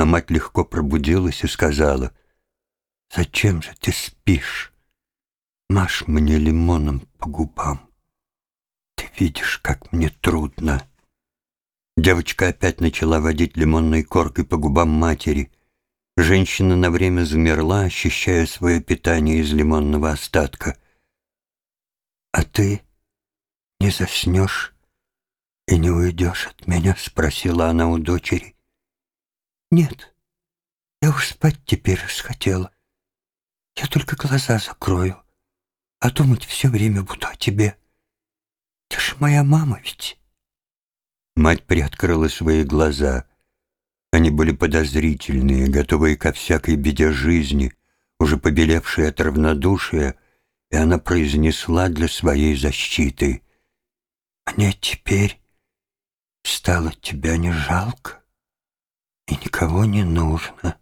Но мать легко пробудилась и сказала, «Зачем же ты спишь? Маш мне лимоном по губам. Ты видишь, как мне трудно». Девочка опять начала водить лимонной коркой по губам матери. Женщина на время замерла, ощущая свое питание из лимонного остатка. «А ты не заснешь и не уйдешь от меня?» — спросила она у дочери. «Нет, я уж спать теперь расхотела. Я только глаза закрою, а думать все время буду о тебе. Ты ж моя мама ведь». Мать приоткрыла свои глаза. Они были подозрительные, готовые ко всякой беде жизни, уже побелевшие от равнодушия, и она произнесла для своей защиты. «Мне теперь стало тебя не жалко и никого не нужно.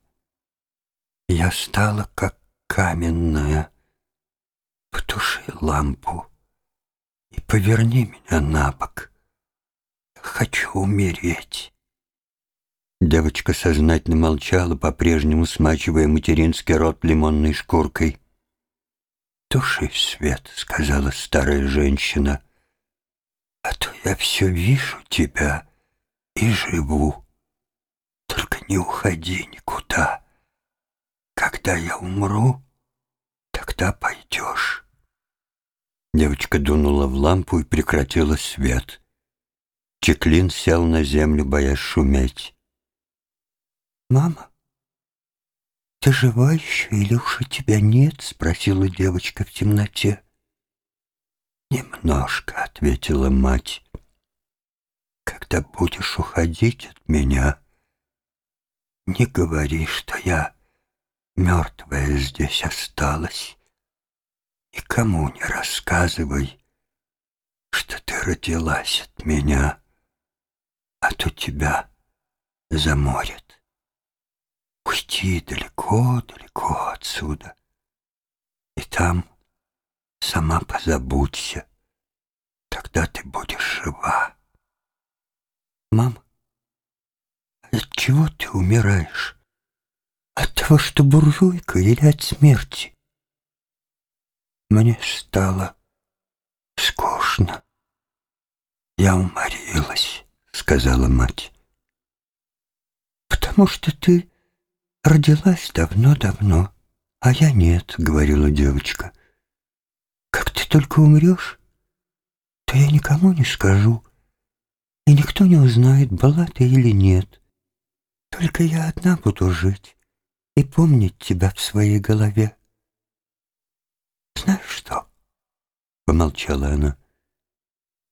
Я стала как каменная. Потуши лампу и поверни меня на бок. Хочу умереть». Девочка сознательно молчала, по-прежнему смачивая материнский рот лимонной шкуркой. «Туши свет», — сказала старая женщина, — «а то я все вижу тебя и живу. Не уходи никуда. Когда я умру, тогда пойдешь». Девочка дунула в лампу и прекратила свет. Чеклин сел на землю, боясь шуметь. «Мама, ты жива еще или уж у тебя нет?» — спросила девочка в темноте. «Немножко», — ответила мать. «Когда будешь уходить от меня, не говори, что я мертвая здесь осталась. Никому не рассказывай, что ты родилась от меня, а то тебя заморят. Уйти далеко-далеко отсюда. И там сама позабудься. Тогда ты будешь жива. Мама, от чего ты умираешь? От того, что буржуйка или от смерти? Мне стало скучно. Я уморилась, сказала мать. Потому что ты родилась давно-давно, а я нет, — говорила девочка. Как ты только умрешь, то я никому не скажу, и никто не узнает, была ты или нет. Только я одна буду жить и помнить тебя в своей голове. Знаешь что? — помолчала она.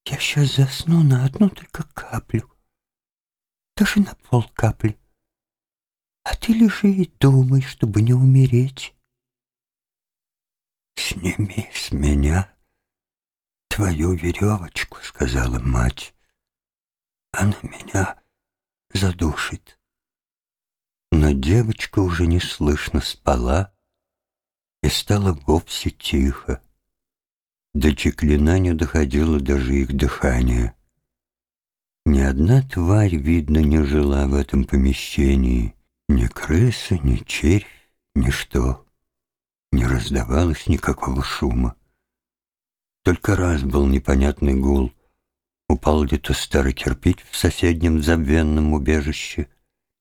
Я сейчас засну на одну только каплю, даже на пол капли. А ты лежи и думай, чтобы не умереть. «Сними с меня твою веревочку», — сказала мать. «Она меня задушит». Но девочка уже неслышно спала и стало вовсе тихо. До Чеклина не доходило даже их дыхания. Ни одна тварь, видно, не жила в этом помещении. Ни крыса, ни червь, ничто. Не раздавалось никакого шума. Только раз был непонятный гул. Упал где-то старый кирпич в соседнем забвенном убежище,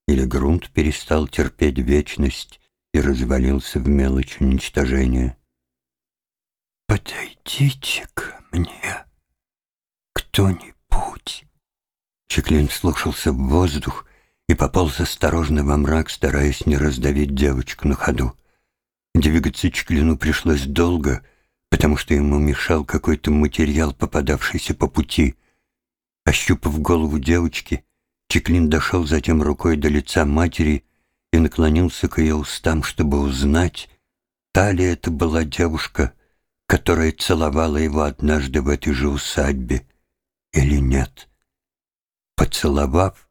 или грунт перестал терпеть вечность и развалился в мелочь уничтожения. «Подойдите ко мне, кто-нибудь!» Чеклин слушался в воздух, и пополз осторожно во мрак, стараясь не раздавить девочку на ходу. Двигаться Чеклину пришлось долго, потому что ему мешал какой-то материал, попадавшийся по пути. Ощупав голову девочки, Чеклин дошел затем рукой до лица матери и наклонился к ее устам, чтобы узнать, та ли это была девушка, которая целовала его однажды в этой же усадьбе, или нет. Поцеловав,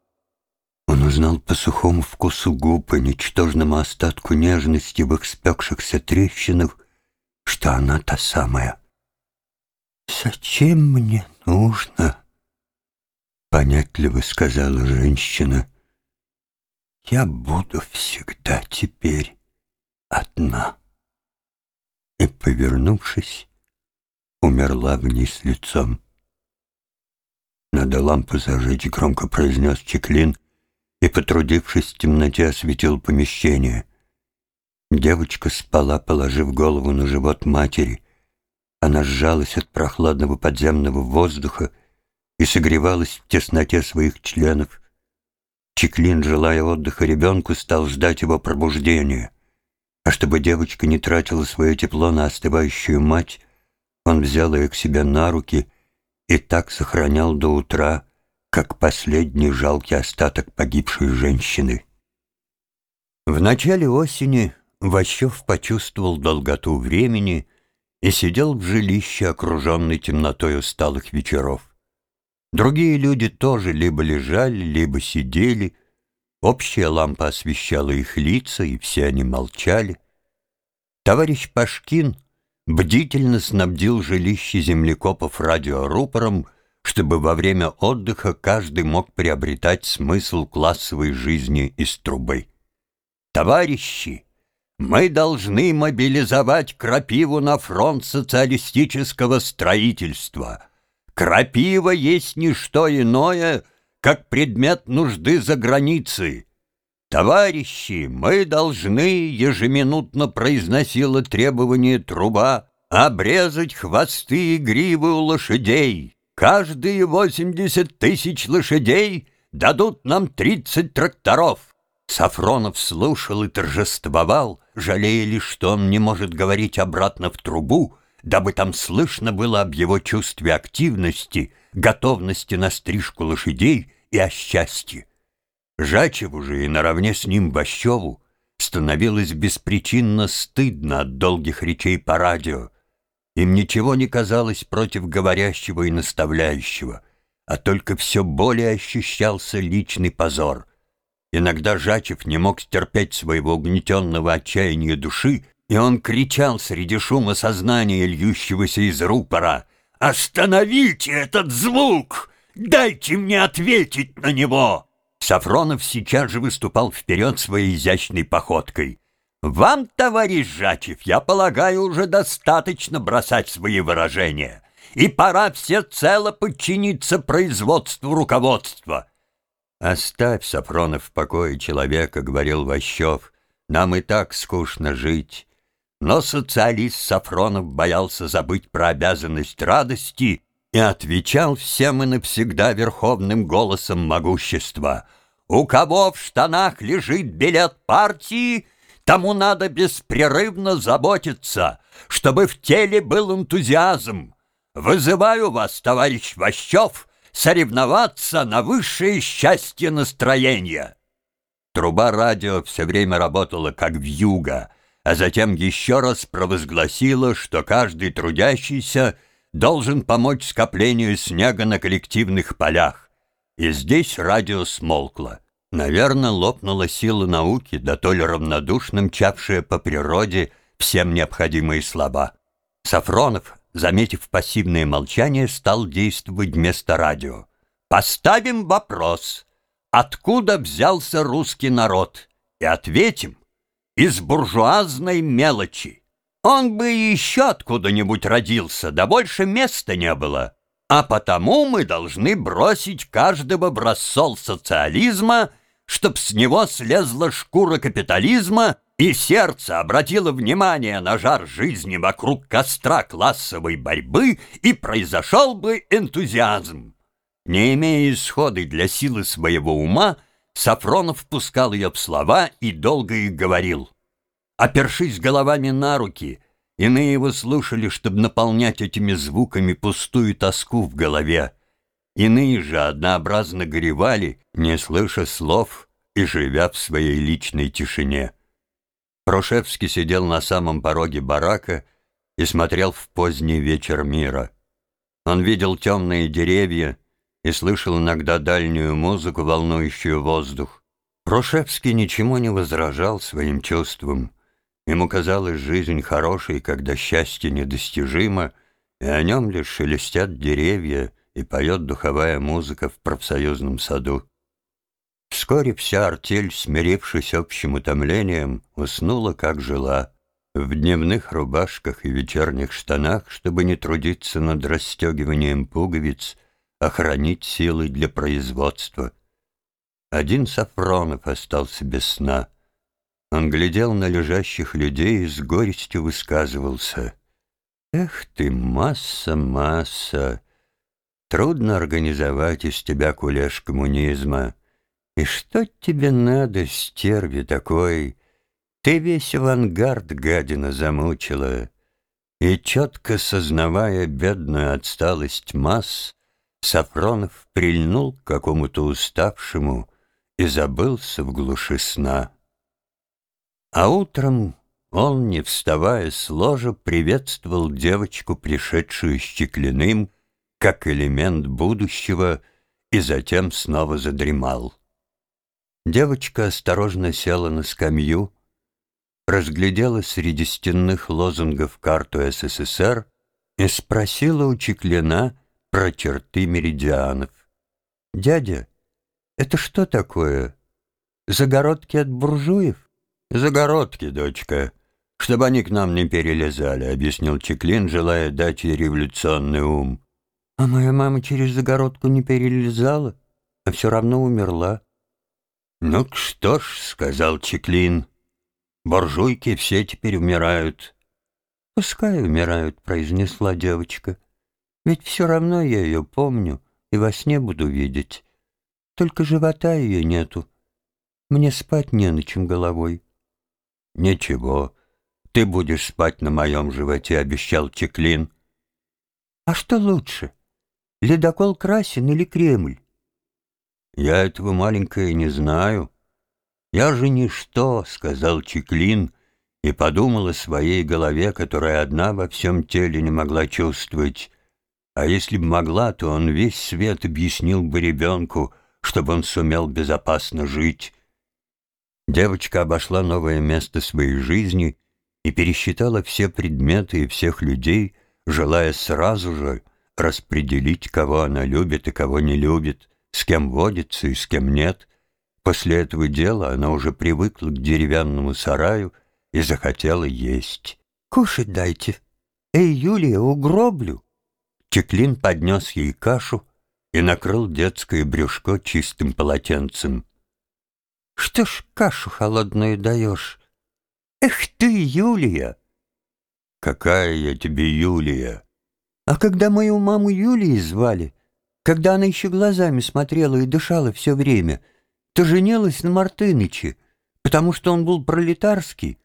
он узнал по сухому вкусу губ и ничтожному остатку нежности в их спекшихся трещинах, что она та самая. «Зачем мне нужно?» — понятливо сказала женщина. я буду всегда теперь одна. И, повернувшись, умерла вниз лицом. «Надо лампу зажечь», — громко произнес Чеклин и, потрудившись в темноте, осветил помещение. Девочка спала, положив голову на живот матери. Она сжалась от прохладного подземного воздуха и согревалась в тесноте своих членов. Чеклин, желая отдыха ребенку, стал ждать его пробуждения. А чтобы девочка не тратила свое тепло на остывающую мать, он взял ее к себе на руки и так сохранял до утра, как последний жалкий остаток погибшей женщины. В начале осени Ващев почувствовал долготу времени и сидел в жилище, окруженный темнотой усталых вечеров. Другие люди тоже либо лежали, либо сидели. Общая лампа освещала их лица, и все они молчали. Товарищ Пашкин бдительно снабдил жилище землекопов радиорупором, чтобы во время отдыха каждый мог приобретать смысл классовой жизни из трубы. «Товарищи, мы должны мобилизовать крапиву на фронт социалистического строительства. Крапива есть не что иное, как предмет нужды за границей. «Товарищи, мы должны, — ежеминутно произносило требование труба, — обрезать хвосты и гривы у лошадей. Каждые восемьдесят тысяч лошадей дадут нам тридцать тракторов». Сафронов слушал и торжествовал, жалея лишь, что он не может говорить обратно в трубу, дабы там слышно было об его чувстве активности, готовности на стрижку лошадей и о счастье. Жачеву же и наравне с ним Бащеву становилось беспричинно стыдно от долгих речей по радио. Им ничего не казалось против говорящего и наставляющего, а только все более ощущался личный позор. Иногда Жачев не мог стерпеть своего угнетенного отчаяния души, и он кричал среди шума сознания, льющегося из рупора, «Остановите этот звук! Дайте мне ответить на него!» Сафронов сейчас же выступал вперед своей изящной походкой. «Вам, товарищ Жачев, я полагаю, уже достаточно бросать свои выражения, и пора всецело подчиниться производству руководства». «Оставь, Сафронов, в покое человека», — говорил Ващев, — «нам и так скучно жить». Но социалист Сафронов боялся забыть про обязанность радости и отвечал всем и навсегда верховным голосом могущества. «У кого в штанах лежит билет партии, тому надо беспрерывно заботиться, чтобы в теле был энтузиазм. Вызываю вас, товарищ Ващев, соревноваться на высшее счастье настроения». Труба радио все время работала как вьюга, а затем еще раз провозгласила, что каждый трудящийся — должен помочь скоплению снега на коллективных полях. И здесь радио смолкло. Наверное, лопнула сила науки, да то ли равнодушно мчавшая по природе всем необходимые слова. Сафронов, заметив пассивное молчание, стал действовать вместо радио. «Поставим вопрос, откуда взялся русский народ, и ответим, из буржуазной мелочи. Он бы еще откуда-нибудь родился, да больше места не было. А потому мы должны бросить каждого в рассол социализма, чтоб с него слезла шкура капитализма и сердце обратило внимание на жар жизни вокруг костра классовой борьбы и произошел бы энтузиазм. Не имея исходы для силы своего ума, Сафронов пускал ее в слова и долго их говорил. Опершись головами на руки, иные его слушали, чтобы наполнять этими звуками пустую тоску в голове. Иные же однообразно горевали, не слыша слов и живя в своей личной тишине. Прошевский сидел на самом пороге барака и смотрел в поздний вечер мира. Он видел темные деревья и слышал иногда дальнюю музыку, волнующую воздух. Прошевский ничему не возражал своим чувствам. Ему казалась жизнь хорошей, когда счастье недостижимо, и о нем лишь шелестят деревья и поет духовая музыка в профсоюзном саду. Вскоре вся артель, смирившись общим утомлением, уснула, как жила, в дневных рубашках и вечерних штанах, чтобы не трудиться над расстегиванием пуговиц, охранить силы для производства. Один Сафронов остался без сна. Он глядел на лежащих людей и с горестью высказывался. «Эх ты, масса, масса! Трудно организовать из тебя кулеш коммунизма. И что тебе надо, стерви такой? Ты весь авангард, гадина, замучила. И четко сознавая бедную отсталость масс, Сафронов прильнул к какому-то уставшему и забылся в глуши сна. А утром он, не вставая с ложа, приветствовал девочку, пришедшую с Чеклиным, как элемент будущего, и затем снова задремал. Девочка осторожно села на скамью, разглядела среди стенных лозунгов карту СССР и спросила у Чеклина про черты меридианов. «Дядя, это что такое? Загородки от буржуев?» «Загородки, дочка, чтобы они к нам не перелезали», — объяснил Чеклин, желая дать ей революционный ум. А моя мама через загородку не перелезала, а все равно умерла. «Ну что ж», — сказал Чеклин, — «буржуйки все теперь умирают». «Пускай умирают», — произнесла девочка. «Ведь все равно я ее помню и во сне буду видеть. Только живота ее нету. Мне спать не на чем головой». «Ничего, ты будешь спать на моем животе», — обещал Чеклин. «А что лучше?» Ледокол Красин или Кремль? Я этого маленькое не знаю. Я же ничто, сказал Чеклин, и подумал о своей голове, которая одна во всем теле не могла чувствовать. А если бы могла, то он весь свет объяснил бы ребенку, чтобы он сумел безопасно жить. Девочка обошла новое место своей жизни и пересчитала все предметы и всех людей, желая сразу же — распределить, кого она любит и кого не любит, с кем водится и с кем нет. После этого дела она уже привыкла к деревянному сараю и захотела есть. «Кушать дайте! Эй, Юлия, угроблю!» Чеклин поднес ей кашу и накрыл детское брюшко чистым полотенцем. «Что ж кашу холодную даешь? Эх ты, Юлия!» «Какая я тебе Юлия?» А когда мою маму Юлией звали, когда она еще глазами смотрела и дышала все время, то женилась на Мартыныче, потому что он был пролетарский,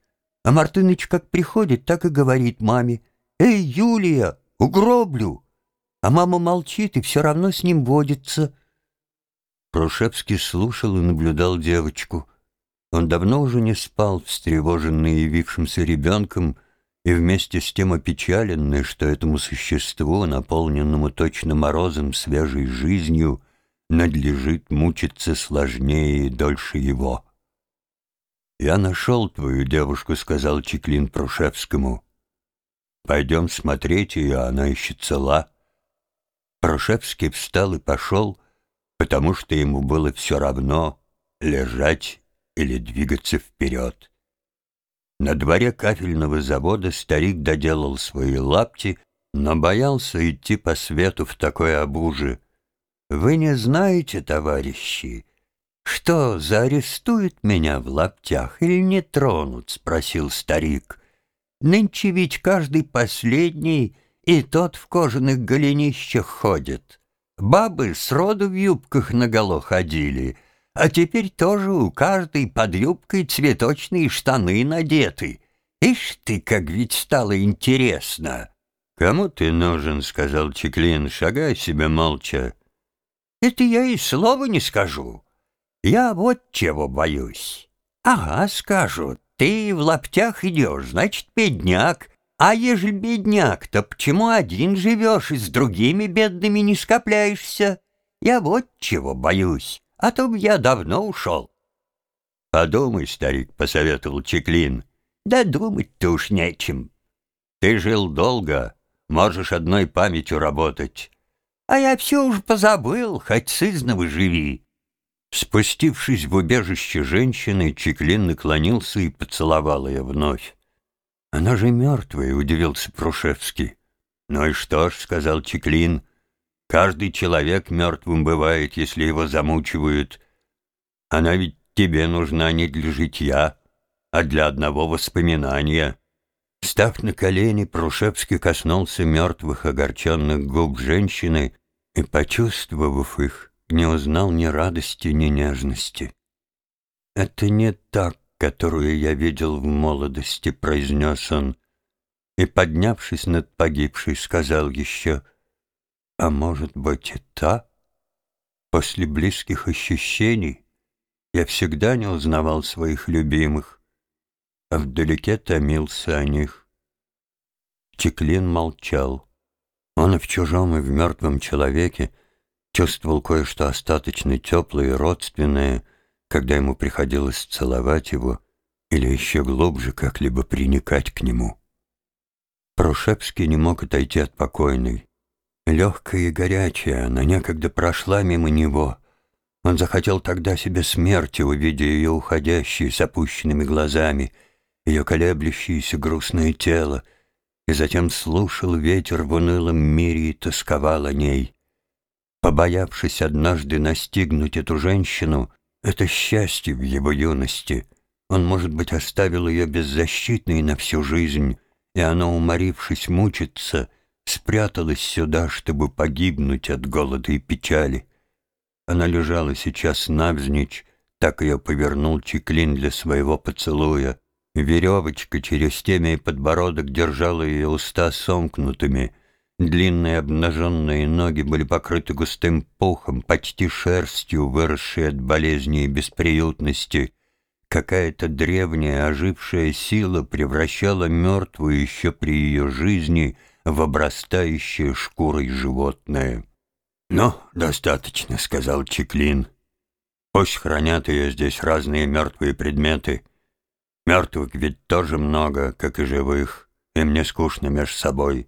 а Мартыныч как приходит, так и говорит маме, «Эй, Юлия, угроблю!» А мама молчит и все равно с ним водится. Прушевский слушал и наблюдал девочку. Он давно уже не спал, встревоженный явившимся ребенком, и вместе с тем опечаленный, что этому существу, наполненному точно морозом свежей жизнью, надлежит мучиться сложнее и дольше его. «Я нашел твою девушку», — сказал Чеклин Прушевскому. «Пойдем смотреть ее, она еще цела». Прушевский встал и пошел, потому что ему было все равно лежать или двигаться вперед. На дворе кафельного завода старик доделал свои лапти, но боялся идти по свету в такой обуже. «Вы не знаете, товарищи, что, заарестуют меня в лаптях или не тронут?» — спросил старик. «Нынче ведь каждый последний и тот в кожаных голенищах ходит. Бабы сроду в юбках наголо ходили» а теперь тоже у каждой под юбкой цветочные штаны надеты. Ишь ты, как ведь стало интересно!» «Кому ты нужен?» — сказал Чеклин, шагай себе молча. «Это я и слова не скажу. Я вот чего боюсь. Ага, скажу, ты в лаптях идешь, значит, бедняк. А ежели бедняк, то почему один живешь и с другими бедными не скопляешься? Я вот чего боюсь а то б я давно ушел. — Подумай, старик, — посоветовал Чеклин. — Да думать-то уж нечем. Ты жил долго, можешь одной памятью работать. А я все уж позабыл, хоть сызново живи. Спустившись в убежище женщины, Чеклин наклонился и поцеловал ее вновь. «Она же мертвая», — удивился Прушевский. «Ну и что ж», — сказал Чеклин, — «каждый человек мертвым бывает, если его замучивают. Она ведь тебе нужна не для житья, а для одного воспоминания». Став на колени, Прушевский коснулся мертвых огорченных губ женщины и, почувствовав их, не узнал ни радости, ни нежности. «Это не так, которую я видел в молодости», — произнес он, и, поднявшись над погибшей, сказал еще, «А может быть и та?» После близких ощущений я всегда не узнавал своих любимых, а вдалеке томился о них. Чеклин молчал. Он и в чужом, и в мертвом человеке чувствовал кое-что остаточно теплое и родственное, когда ему приходилось целовать его или еще глубже как-либо приникать к нему. Прошепский не мог отойти от покойной. Легкая и горячая, она некогда прошла мимо него. Он захотел тогда себе смерти, увидя ее уходящие с опущенными глазами, ее колеблющееся грустное тело, и затем слушал ветер в унылом мире и тосковал о ней. Побоявшись однажды настигнуть эту женщину, это счастье в его юности. Он, может быть, оставил ее беззащитной на всю жизнь, и она, уморившись мучиться, спряталась сюда, чтобы погибнуть от голода и печали. Она лежала сейчас навзничь, так ее повернул Чеклин для своего поцелуя. Веревочка через темя и подбородок держала ее уста сомкнутыми — Длинные обнаженные ноги были покрыты густым пухом, почти шерстью, выросшей от болезни и бесприютности. Какая-то древняя ожившая сила превращала мертвую еще при ее жизни в обрастающее шкурой животное. «Ну, достаточно», — сказал Чеклин. «Пусть хранят ее здесь разные мертвые предметы. Мертвых ведь тоже много, как и живых, и мне скучно меж собой».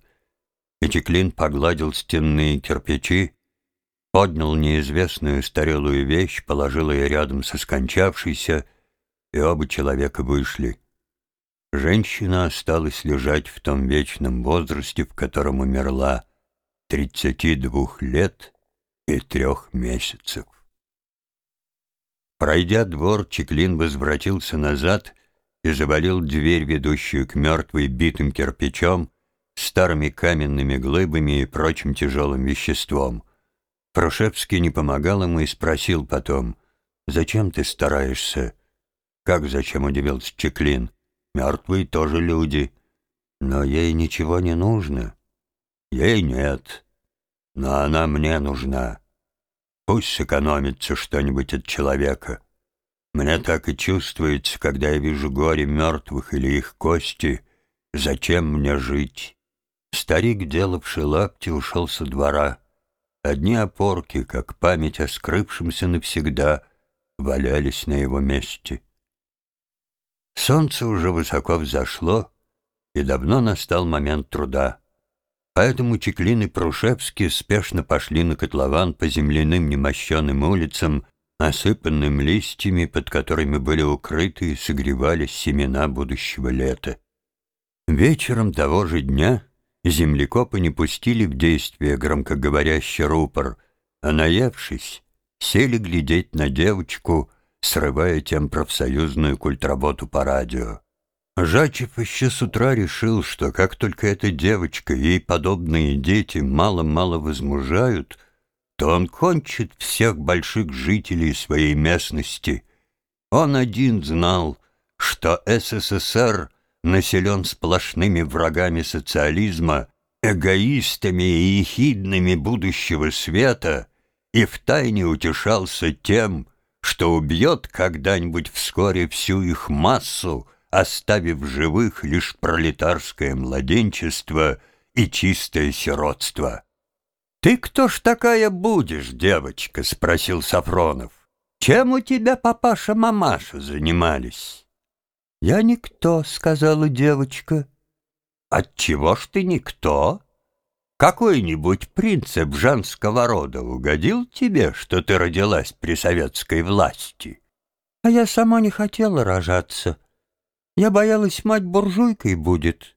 Этиклин погладил стенные кирпичи, поднял неизвестную старелую вещь, положил ее рядом со скончавшейся, и оба человека вышли. Женщина осталась лежать в том вечном возрасте, в котором умерла, тридцати двух лет и трех месяцев. Пройдя двор, Чеклин возвратился назад и завалил дверь, ведущую к мертвой битым кирпичом, старыми каменными глыбами и прочим тяжелым веществом. Прошепский не помогал ему и спросил потом, «Зачем ты стараешься?» «Как зачем?» — удивился Чеклин. «Мертвые тоже люди. Но ей ничего не нужно». «Ей нет. Но она мне нужна. Пусть сэкономится что-нибудь от человека. Мне так и чувствуется, когда я вижу горе мертвых или их кости. Зачем мне жить?» Старик, делавший лапти, ушел со двора. Одни опорки, как память о скрывшемся навсегда, валялись на его месте. Солнце уже высоко взошло, и давно настал момент труда. Поэтому Чеклин и Прушевский спешно пошли на котлован по земляным немощенным улицам, осыпанным листьями, под которыми были укрыты и согревались семена будущего лета. Вечером того же дня землекопы не пустили в действие громкоговорящий рупор, а, наевшись, сели глядеть на девочку, срывая тем профсоюзную культработу по радио. Жачев еще с утра решил, что как только эта девочка и ей подобные дети мало-мало возмужают, то он кончит всех больших жителей своей местности. Он один знал, что СССР — населен сплошными врагами социализма, эгоистами и ехидными будущего света, и втайне утешался тем, что убьет когда-нибудь вскоре всю их массу, оставив живых лишь пролетарское младенчество и чистое сиротство. «Ты кто ж такая будешь, девочка?» — спросил Сафронов. «Чем у тебя папаша-мамаша занимались?» «Я никто», — сказала девочка. «Отчего ж ты никто?» Какой-нибудь принцип женского рода угодил тебе, что ты родилась при советской власти? А я сама не хотела рожаться. Я боялась, мать буржуйкой будет.